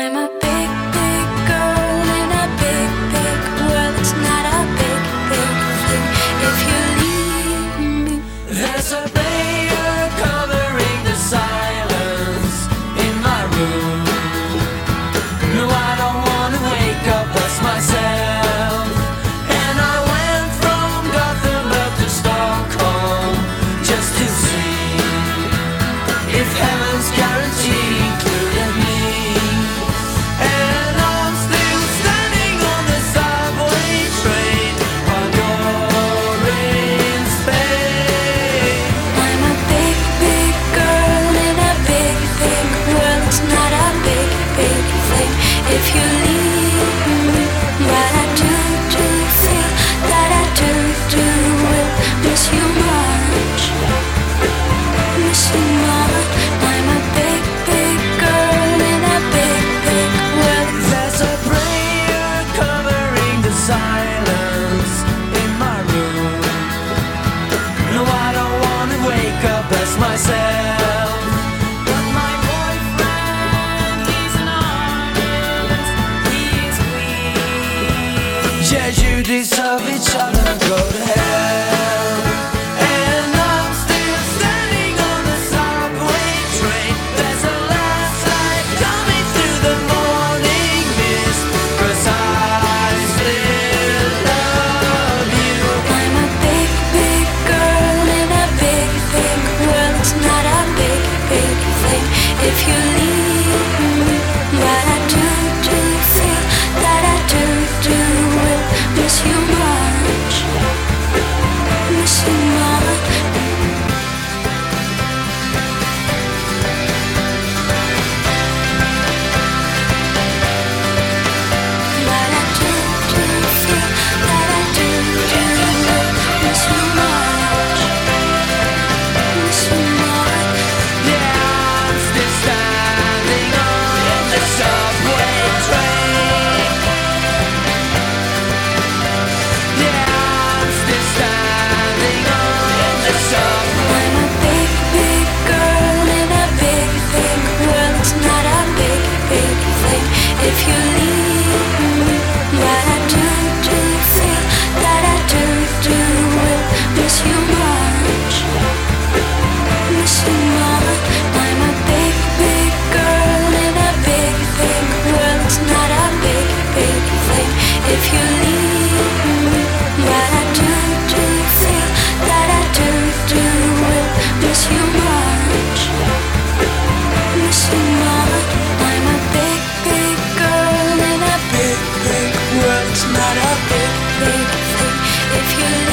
I'm a silence in my room. No, I don't want to wake up as myself. But my boyfriend, he's an artist, He is weak. Yeah, you deserve each other, go to hell. not a big, big thing. If you